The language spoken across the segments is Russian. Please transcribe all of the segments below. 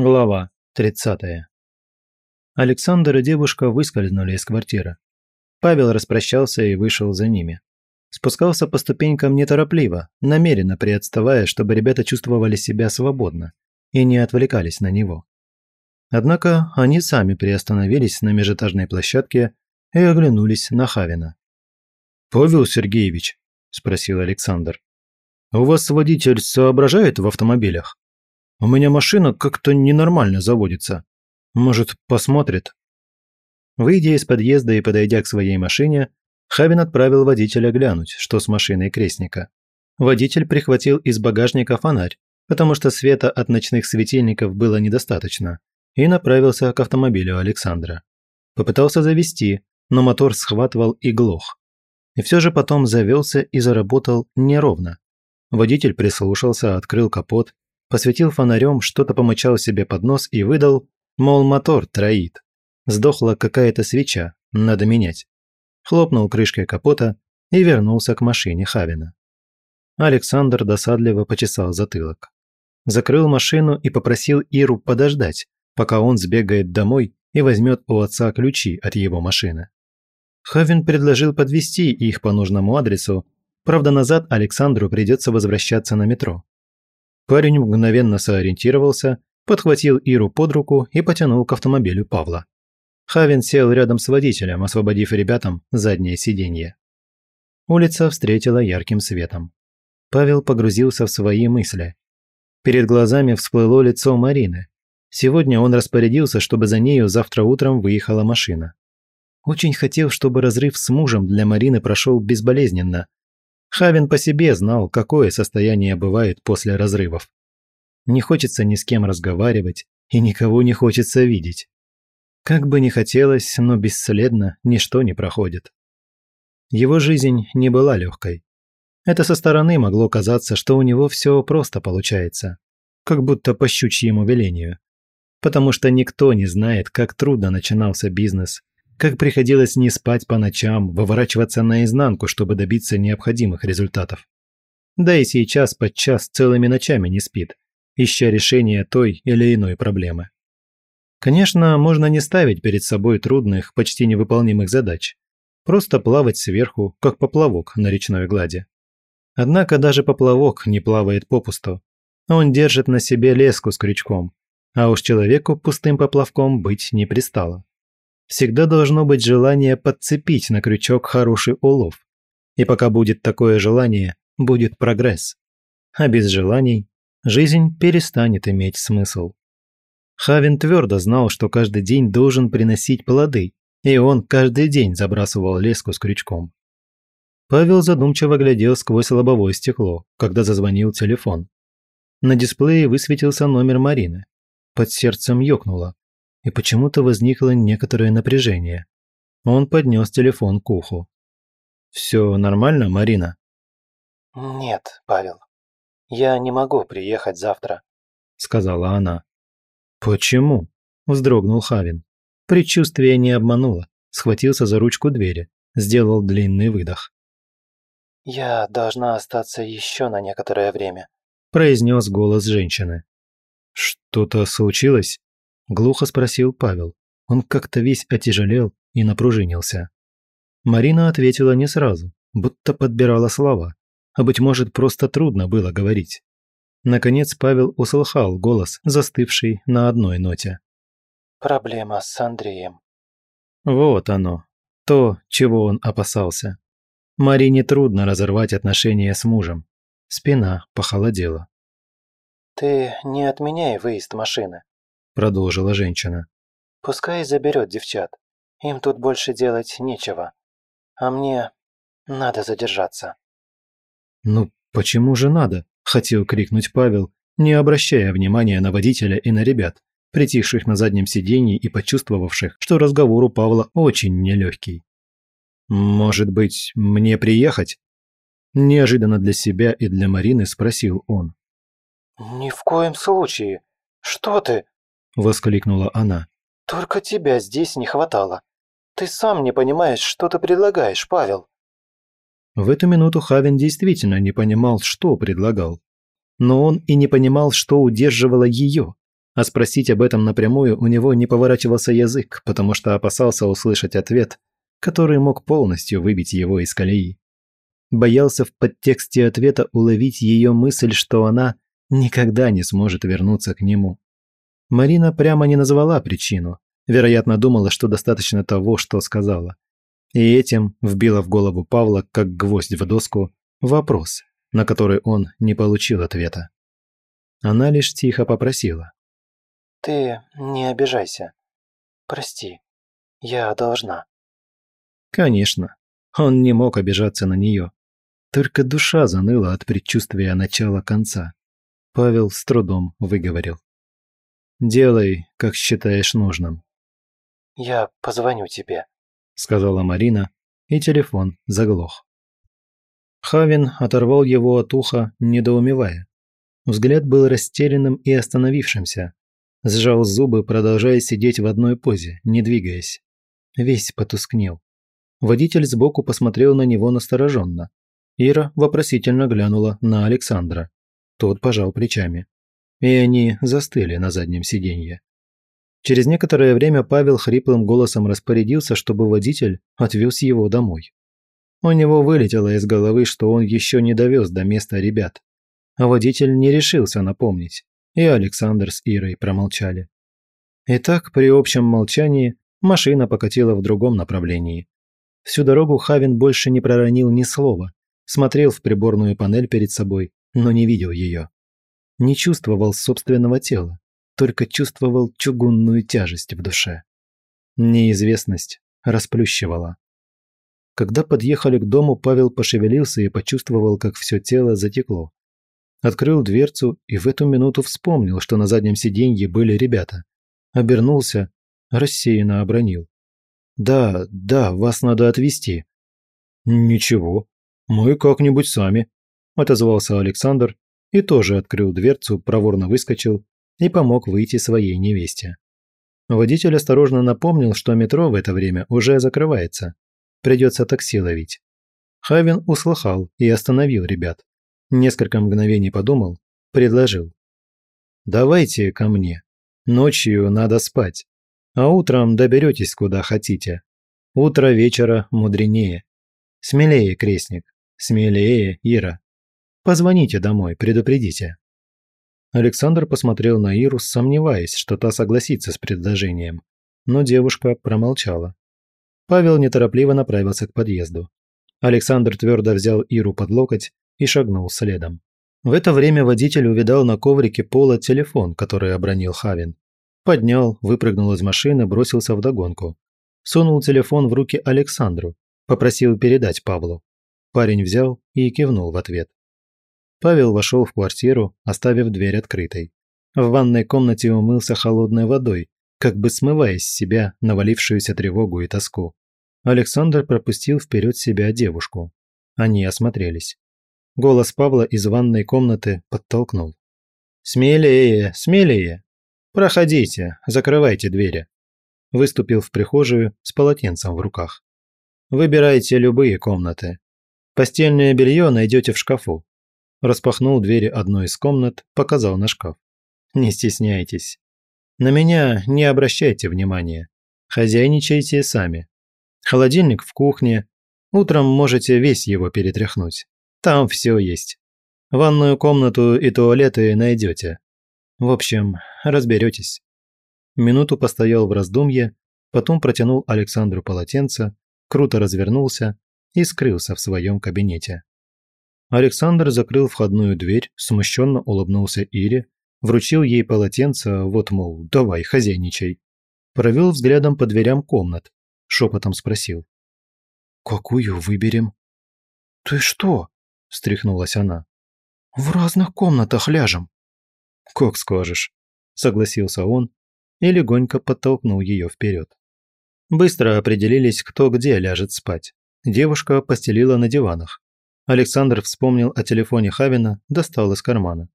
Глава 30. Александр и девушка выскользнули из квартиры. Павел распрощался и вышел за ними. Спускался по ступенькам неторопливо, намеренно приотставая, чтобы ребята чувствовали себя свободно и не отвлекались на него. Однако они сами приостановились на межэтажной площадке и оглянулись на Хавина. «Павел Сергеевич», – спросил Александр, – «у вас водитель соображает в автомобилях?» У меня машина как-то ненормально заводится. Может, посмотрит?» Выйдя из подъезда и подойдя к своей машине, Хавин отправил водителя глянуть, что с машиной крестника. Водитель прихватил из багажника фонарь, потому что света от ночных светильников было недостаточно, и направился к автомобилю Александра. Попытался завести, но мотор схватывал и глох. И все же потом завелся и заработал неровно. Водитель прислушался, открыл капот посветил фонарем, что-то помычал себе под нос и выдал, мол, мотор троит. Сдохла какая-то свеча, надо менять. Хлопнул крышкой капота и вернулся к машине Хавина. Александр досадливо почесал затылок. Закрыл машину и попросил Иру подождать, пока он сбегает домой и возьмет у отца ключи от его машины. Хавин предложил подвести их по нужному адресу, правда назад Александру придется возвращаться на метро. Парень мгновенно сориентировался, подхватил Иру под руку и потянул к автомобилю Павла. Хавин сел рядом с водителем, освободив ребятам заднее сиденье. Улица встретила ярким светом. Павел погрузился в свои мысли. Перед глазами всплыло лицо Марины. Сегодня он распорядился, чтобы за нею завтра утром выехала машина. Очень хотел, чтобы разрыв с мужем для Марины прошел безболезненно, Хавин по себе знал, какое состояние бывает после разрывов. Не хочется ни с кем разговаривать и никого не хочется видеть. Как бы ни хотелось, но бесследно ничто не проходит. Его жизнь не была легкой. Это со стороны могло казаться, что у него все просто получается, как будто по щучьему велению. Потому что никто не знает, как трудно начинался бизнес, как приходилось не спать по ночам, выворачиваться наизнанку, чтобы добиться необходимых результатов. Да и сейчас подчас целыми ночами не спит, ища решение той или иной проблемы. Конечно, можно не ставить перед собой трудных, почти невыполнимых задач. Просто плавать сверху, как поплавок на речной глади. Однако даже поплавок не плавает попусту. Он держит на себе леску с крючком, а уж человеку пустым поплавком быть не пристало всегда должно быть желание подцепить на крючок хороший улов. И пока будет такое желание, будет прогресс. А без желаний жизнь перестанет иметь смысл. Хавин твердо знал, что каждый день должен приносить плоды, и он каждый день забрасывал леску с крючком. Павел задумчиво глядел сквозь лобовое стекло, когда зазвонил телефон. На дисплее высветился номер Марины. Под сердцем ёкнуло и почему-то возникло некоторое напряжение. Он поднес телефон к уху. «Все нормально, Марина?» «Нет, Павел. Я не могу приехать завтра», — сказала она. «Почему?» – вздрогнул Хавин. Предчувствие не обмануло. Схватился за ручку двери, сделал длинный выдох. «Я должна остаться еще на некоторое время», – произнес голос женщины. «Что-то случилось?» Глухо спросил Павел. Он как-то весь отяжелел и напружинился. Марина ответила не сразу, будто подбирала слова, а быть может просто трудно было говорить. Наконец Павел услыхал голос, застывший на одной ноте. «Проблема с Андреем». Вот оно, то, чего он опасался. Марине трудно разорвать отношения с мужем. Спина похолодела. «Ты не отменяй выезд машины продолжила женщина. «Пускай заберет девчат. Им тут больше делать нечего. А мне надо задержаться». «Ну, почему же надо?» – хотел крикнуть Павел, не обращая внимания на водителя и на ребят, притихших на заднем сиденье и почувствовавших, что разговор у Павла очень нелегкий. «Может быть, мне приехать?» Неожиданно для себя и для Марины спросил он. «Ни в коем случае. Что ты?» Воскликнула она. «Только тебя здесь не хватало. Ты сам не понимаешь, что ты предлагаешь, Павел». В эту минуту Хавин действительно не понимал, что предлагал. Но он и не понимал, что удерживало ее. а спросить об этом напрямую у него не поворачивался язык, потому что опасался услышать ответ, который мог полностью выбить его из колеи. Боялся в подтексте ответа уловить ее мысль, что она никогда не сможет вернуться к нему. Марина прямо не назвала причину, вероятно, думала, что достаточно того, что сказала. И этим вбила в голову Павла, как гвоздь в доску, вопрос, на который он не получил ответа. Она лишь тихо попросила. «Ты не обижайся. Прости. Я должна». Конечно, он не мог обижаться на нее. Только душа заныла от предчувствия начала конца. Павел с трудом выговорил. «Делай, как считаешь нужным». «Я позвоню тебе», – сказала Марина, и телефон заглох. Хавин оторвал его от уха, недоумевая. Взгляд был растерянным и остановившимся. Сжал зубы, продолжая сидеть в одной позе, не двигаясь. Весь потускнел. Водитель сбоку посмотрел на него настороженно. Ира вопросительно глянула на Александра. Тот пожал плечами. И они застыли на заднем сиденье. Через некоторое время Павел хриплым голосом распорядился, чтобы водитель отвез его домой. У него вылетело из головы, что он еще не довез до места ребят. А водитель не решился напомнить, и Александр с Ирой промолчали. Итак, при общем молчании машина покатила в другом направлении. Всю дорогу Хавин больше не проронил ни слова, смотрел в приборную панель перед собой, но не видел ее. Не чувствовал собственного тела, только чувствовал чугунную тяжесть в душе. Неизвестность расплющивала. Когда подъехали к дому, Павел пошевелился и почувствовал, как все тело затекло. Открыл дверцу и в эту минуту вспомнил, что на заднем сиденье были ребята. Обернулся, рассеянно обронил. «Да, да, вас надо отвезти». «Ничего, мы как-нибудь сами», – отозвался Александр и тоже открыл дверцу, проворно выскочил и помог выйти своей невесте. Водитель осторожно напомнил, что метро в это время уже закрывается, Придется такси ловить. Хавин услыхал и остановил ребят. Несколько мгновений подумал, предложил. «Давайте ко мне. Ночью надо спать, а утром доберетесь куда хотите. Утро вечера мудренее. Смелее, крестник, смелее, Ира. Позвоните домой, предупредите». Александр посмотрел на Иру, сомневаясь, что та согласится с предложением, но девушка промолчала. Павел неторопливо направился к подъезду. Александр твердо взял Иру под локоть и шагнул следом. В это время водитель увидал на коврике пола телефон, который обронил Хавин. Поднял, выпрыгнул из машины, бросился в догонку. Сунул телефон в руки Александру, попросил передать Павлу. Парень взял и кивнул в ответ. Павел вошел в квартиру, оставив дверь открытой. В ванной комнате умылся холодной водой, как бы смывая с себя навалившуюся тревогу и тоску. Александр пропустил вперед себя девушку. Они осмотрелись. Голос Павла из ванной комнаты подтолкнул. «Смелее, смелее! Проходите, закрывайте двери!» Выступил в прихожую с полотенцем в руках. «Выбирайте любые комнаты. Постельное белье найдете в шкафу». Распахнул двери одной из комнат, показал на шкаф. «Не стесняйтесь. На меня не обращайте внимания. Хозяйничайте сами. Холодильник в кухне. Утром можете весь его перетряхнуть. Там все есть. Ванную комнату и туалеты найдете. В общем, разберетесь. Минуту постоял в раздумье, потом протянул Александру полотенце, круто развернулся и скрылся в своем кабинете. Александр закрыл входную дверь, смущенно улыбнулся Ире Вручил ей полотенце, вот, мол, давай, хозяйничай. Провел взглядом по дверям комнат. Шепотом спросил. «Какую выберем?» «Ты что?» – встряхнулась она. «В разных комнатах ляжем». «Как скажешь», – согласился он и легонько подтолкнул ее вперед. Быстро определились, кто где ляжет спать. Девушка постелила на диванах. Александр вспомнил о телефоне Хавина, достал из кармана.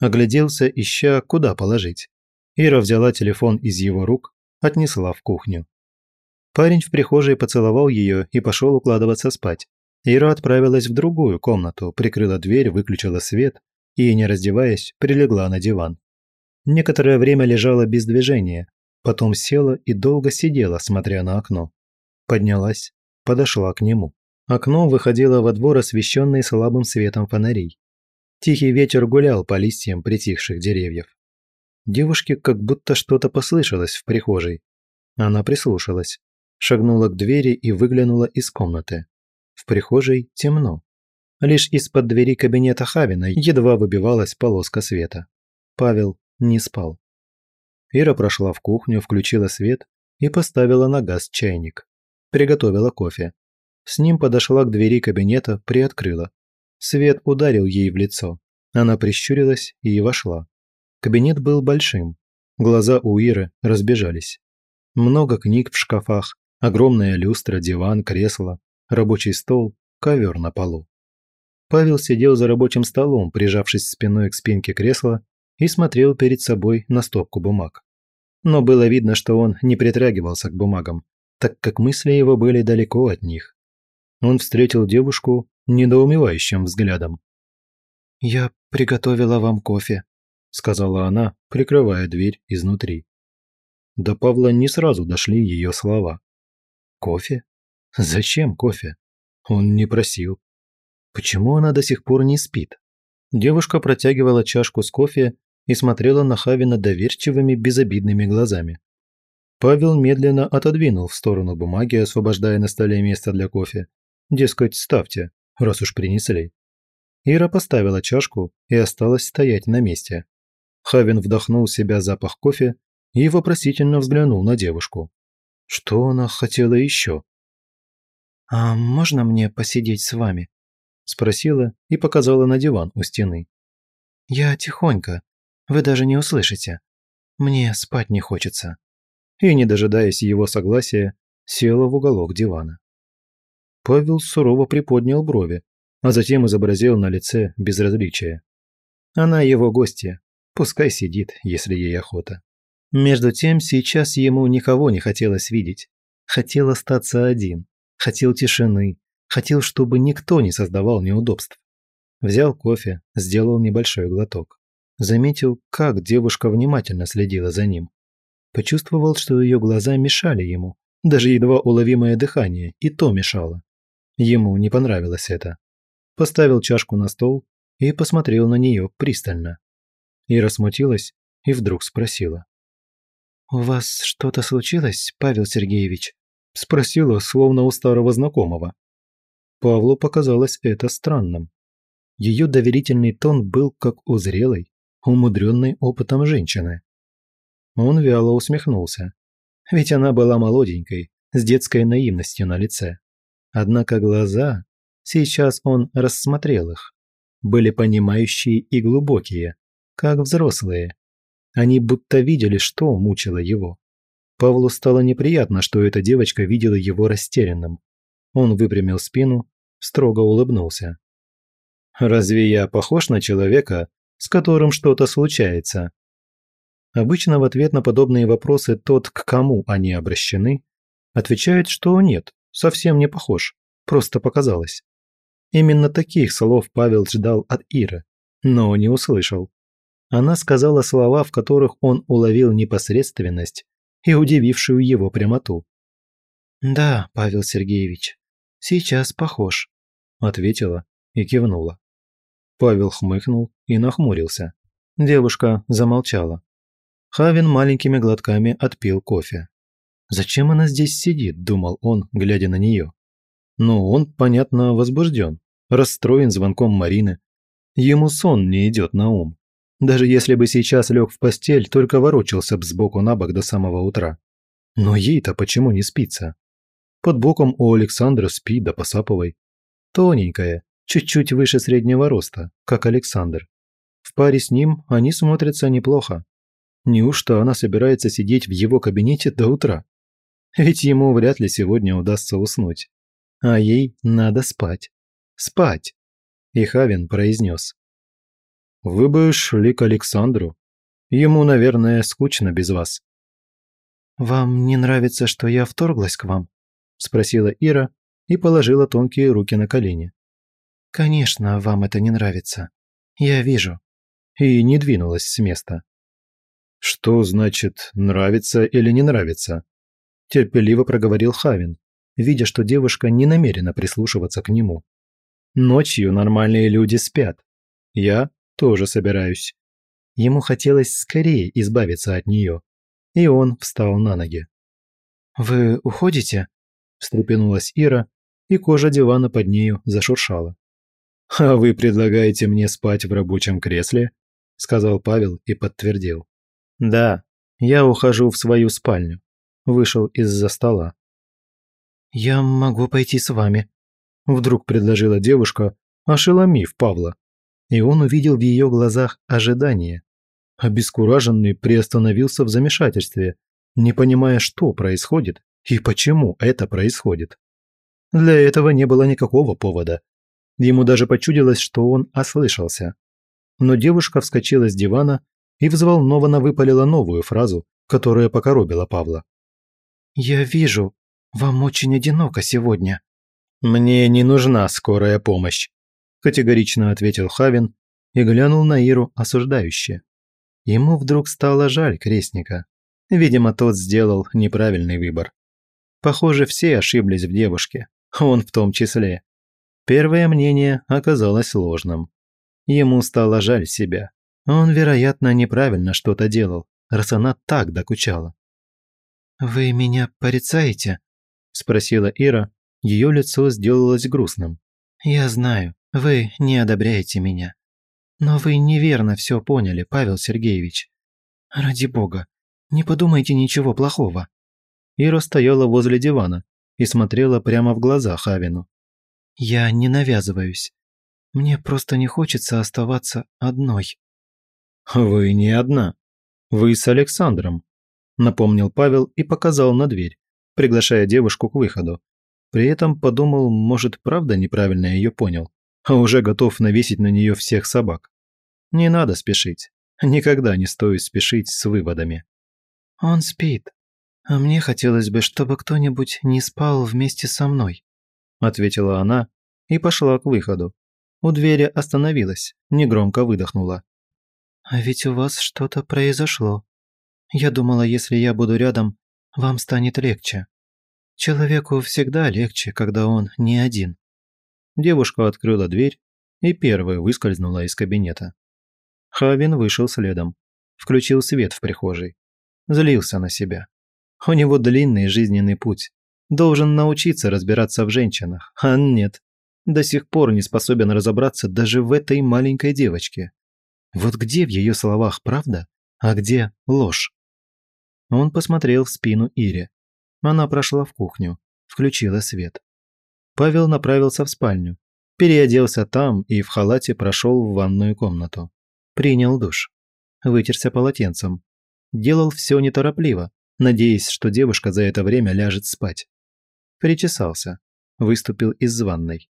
Огляделся, ища, куда положить. Ира взяла телефон из его рук, отнесла в кухню. Парень в прихожей поцеловал ее и пошел укладываться спать. Ира отправилась в другую комнату, прикрыла дверь, выключила свет и, не раздеваясь, прилегла на диван. Некоторое время лежала без движения, потом села и долго сидела, смотря на окно. Поднялась, подошла к нему. Окно выходило во двор, освещенный слабым светом фонарей. Тихий ветер гулял по листьям притихших деревьев. Девушке как будто что-то послышалось в прихожей. Она прислушалась, шагнула к двери и выглянула из комнаты. В прихожей темно. Лишь из-под двери кабинета Хавина едва выбивалась полоска света. Павел не спал. Ира прошла в кухню, включила свет и поставила на газ чайник. Приготовила кофе. С ним подошла к двери кабинета, приоткрыла. Свет ударил ей в лицо. Она прищурилась и вошла. Кабинет был большим. Глаза у Иры разбежались. Много книг в шкафах, огромная люстра, диван, кресло, рабочий стол, ковер на полу. Павел сидел за рабочим столом, прижавшись спиной к спинке кресла и смотрел перед собой на стопку бумаг. Но было видно, что он не притрагивался к бумагам, так как мысли его были далеко от них. Он встретил девушку недоумевающим взглядом. «Я приготовила вам кофе», – сказала она, прикрывая дверь изнутри. До Павла не сразу дошли ее слова. «Кофе? Зачем кофе? Он не просил. Почему она до сих пор не спит?» Девушка протягивала чашку с кофе и смотрела на Хавина доверчивыми, безобидными глазами. Павел медленно отодвинул в сторону бумаги, освобождая на столе место для кофе. Дескать, ставьте, раз уж принесли. Ира поставила чашку и осталась стоять на месте. Хавин вдохнул в себя запах кофе и вопросительно взглянул на девушку. Что она хотела еще? «А можно мне посидеть с вами?» – спросила и показала на диван у стены. «Я тихонько, вы даже не услышите. Мне спать не хочется». И, не дожидаясь его согласия, села в уголок дивана. Павел сурово приподнял брови, а затем изобразил на лице безразличие. Она его гостья, пускай сидит, если ей охота. Между тем, сейчас ему никого не хотелось видеть. Хотел остаться один, хотел тишины, хотел, чтобы никто не создавал неудобств. Взял кофе, сделал небольшой глоток. Заметил, как девушка внимательно следила за ним. Почувствовал, что ее глаза мешали ему. Даже едва уловимое дыхание и то мешало. Ему не понравилось это. Поставил чашку на стол и посмотрел на нее пристально. Ира смутилась и вдруг спросила. «У вас что-то случилось, Павел Сергеевич?» Спросила, словно у старого знакомого. Павлу показалось это странным. Ее доверительный тон был как у зрелой, умудренной опытом женщины. Он вяло усмехнулся. Ведь она была молоденькой, с детской наивностью на лице. Однако глаза, сейчас он рассмотрел их, были понимающие и глубокие, как взрослые. Они будто видели, что мучило его. Павлу стало неприятно, что эта девочка видела его растерянным. Он выпрямил спину, строго улыбнулся. «Разве я похож на человека, с которым что-то случается?» Обычно в ответ на подобные вопросы тот, к кому они обращены, отвечает, что нет, совсем не похож, просто показалось. Именно таких слов Павел ждал от Иры, но не услышал. Она сказала слова, в которых он уловил непосредственность и удивившую его прямоту. «Да, Павел Сергеевич, сейчас похож», – ответила и кивнула. Павел хмыкнул и нахмурился. Девушка замолчала. Хавин маленькими глотками отпил кофе. «Зачем она здесь сидит?» – думал он, глядя на нее. Но он, понятно, возбужден, расстроен звонком Марины. Ему сон не идет на ум. Даже если бы сейчас лег в постель, только ворочался б сбоку на бок до самого утра. Но ей-то почему не спится? Под боком у Александра спи да посапывай. Тоненькая, чуть-чуть выше среднего роста, как Александр. В паре с ним они смотрятся неплохо. Неужто она собирается сидеть в его кабинете до утра? Ведь ему вряд ли сегодня удастся уснуть. А ей надо спать. Спать! И Хавин произнес. Вы бы шли к Александру. Ему, наверное, скучно без вас». «Вам не нравится, что я вторглась к вам?» – спросила Ира и положила тонкие руки на колени. «Конечно, вам это не нравится. Я вижу». И не двинулась с места. «Что значит нравится или не нравится?» Терпеливо проговорил Хавин, видя, что девушка не намерена прислушиваться к нему. «Ночью нормальные люди спят. Я тоже собираюсь». Ему хотелось скорее избавиться от нее, и он встал на ноги. «Вы уходите?» – встрепенулась Ира, и кожа дивана под нею зашуршала. «А вы предлагаете мне спать в рабочем кресле?» – сказал Павел и подтвердил. «Да, я ухожу в свою спальню». Вышел из-за стола. «Я могу пойти с вами», – вдруг предложила девушка, ошеломив Павла. И он увидел в ее глазах ожидание. Обескураженный приостановился в замешательстве, не понимая, что происходит и почему это происходит. Для этого не было никакого повода. Ему даже почудилось, что он ослышался. Но девушка вскочила с дивана и взволнованно выпалила новую фразу, которая покоробила Павла. «Я вижу, вам очень одиноко сегодня». «Мне не нужна скорая помощь», – категорично ответил Хавин и глянул на Иру осуждающе. Ему вдруг стало жаль крестника. Видимо, тот сделал неправильный выбор. Похоже, все ошиблись в девушке, он в том числе. Первое мнение оказалось ложным. Ему стало жаль себя. Он, вероятно, неправильно что-то делал, раз она так докучала. «Вы меня порицаете?» – спросила Ира. Ее лицо сделалось грустным. «Я знаю, вы не одобряете меня. Но вы неверно все поняли, Павел Сергеевич. Ради бога, не подумайте ничего плохого». Ира стояла возле дивана и смотрела прямо в глаза Хавину. «Я не навязываюсь. Мне просто не хочется оставаться одной». «Вы не одна. Вы с Александром», – напомнил Павел и показал на дверь, приглашая девушку к выходу. При этом подумал, может, правда неправильно ее понял, а уже готов навесить на нее всех собак. Не надо спешить. Никогда не стоит спешить с выводами. «Он спит. А мне хотелось бы, чтобы кто-нибудь не спал вместе со мной», – ответила она и пошла к выходу. У двери остановилась, негромко выдохнула. «А ведь у вас что-то произошло. Я думала, если я буду рядом, вам станет легче. Человеку всегда легче, когда он не один». Девушка открыла дверь и первая выскользнула из кабинета. Хавин вышел следом. Включил свет в прихожей. Злился на себя. У него длинный жизненный путь. Должен научиться разбираться в женщинах, а нет. До сих пор не способен разобраться даже в этой маленькой девочке. Вот где в ее словах правда, а где ложь? Он посмотрел в спину Ире. Она прошла в кухню, включила свет. Павел направился в спальню, переоделся там и в халате прошел в ванную комнату. Принял душ. Вытерся полотенцем. Делал все неторопливо, надеясь, что девушка за это время ляжет спать. Причесался. Выступил из ванной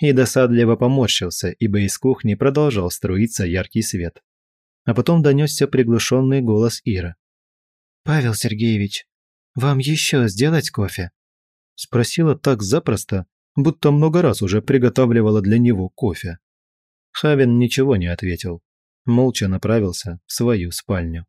и досадливо поморщился, ибо из кухни продолжал струиться яркий свет. А потом донесся приглушенный голос Ира. «Павел Сергеевич, вам еще сделать кофе?» Спросила так запросто, будто много раз уже приготавливала для него кофе. Хавин ничего не ответил, молча направился в свою спальню.